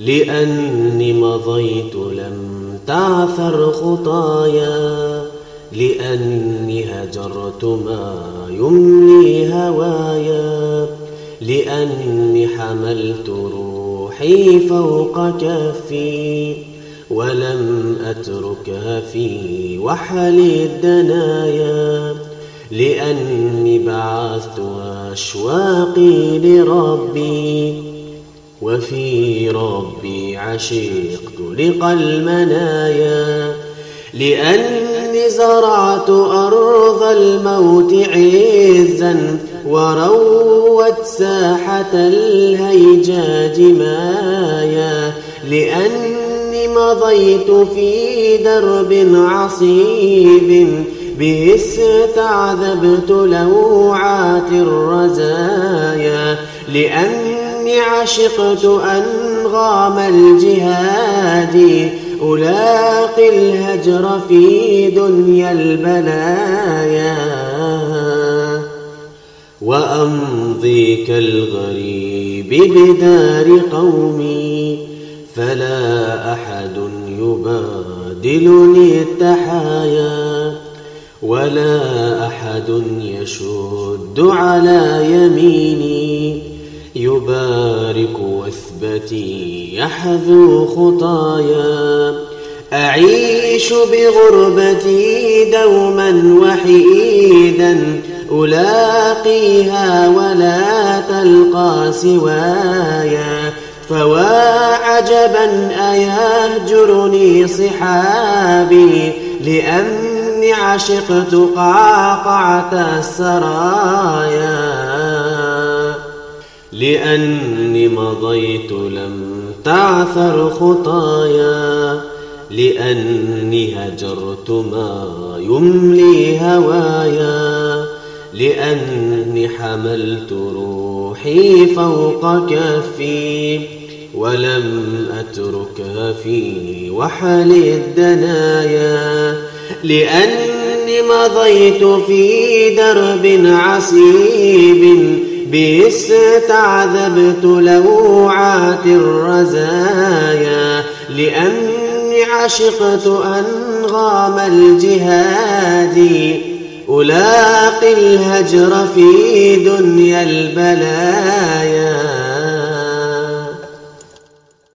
لأني مضيت لم تعثر خطايا لأني هجرت ما يملي هوايا لأني حملت روحي فوق كفي ولم أتركها في وحل الدنايا لأني بعثت أشواقي لربي. وفي ربي عشقت لقى المنايا لأني زرعت أرض الموت عزا وروت ساحة الهيجاج مايا لأني مضيت في درب عصيب به استعذبت لوعات الرزايا عشقت أنغام الجهاد. ألاقي الهجر في دنيا البلايا. وأمضي كالغريب بدار قومي. فلا أحد يبادلني التحايا. ولا أحد يشد على يميني. يبارك وثبتي يحذو خطايا. أعيش بغربتي دوما وحيدا ألاقيها ولا تلقى سوايا. فوا عجبا أيهجرني صحابي لأني عشقت قعقعة السرايا. لأني مضيت لم تعثر خطايا لأني هجرت ما يملي هوايا لأني حملت روحي فوق كفي ولم أتركها في وحل الدنايا. لأني مضيت في درب عسيب باستعذبت لوعات الرزايا لأني عشقت أنغام الجهاد ألاقي الهجر في دنيا البلايا